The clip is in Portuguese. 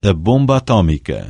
a bomba atômica.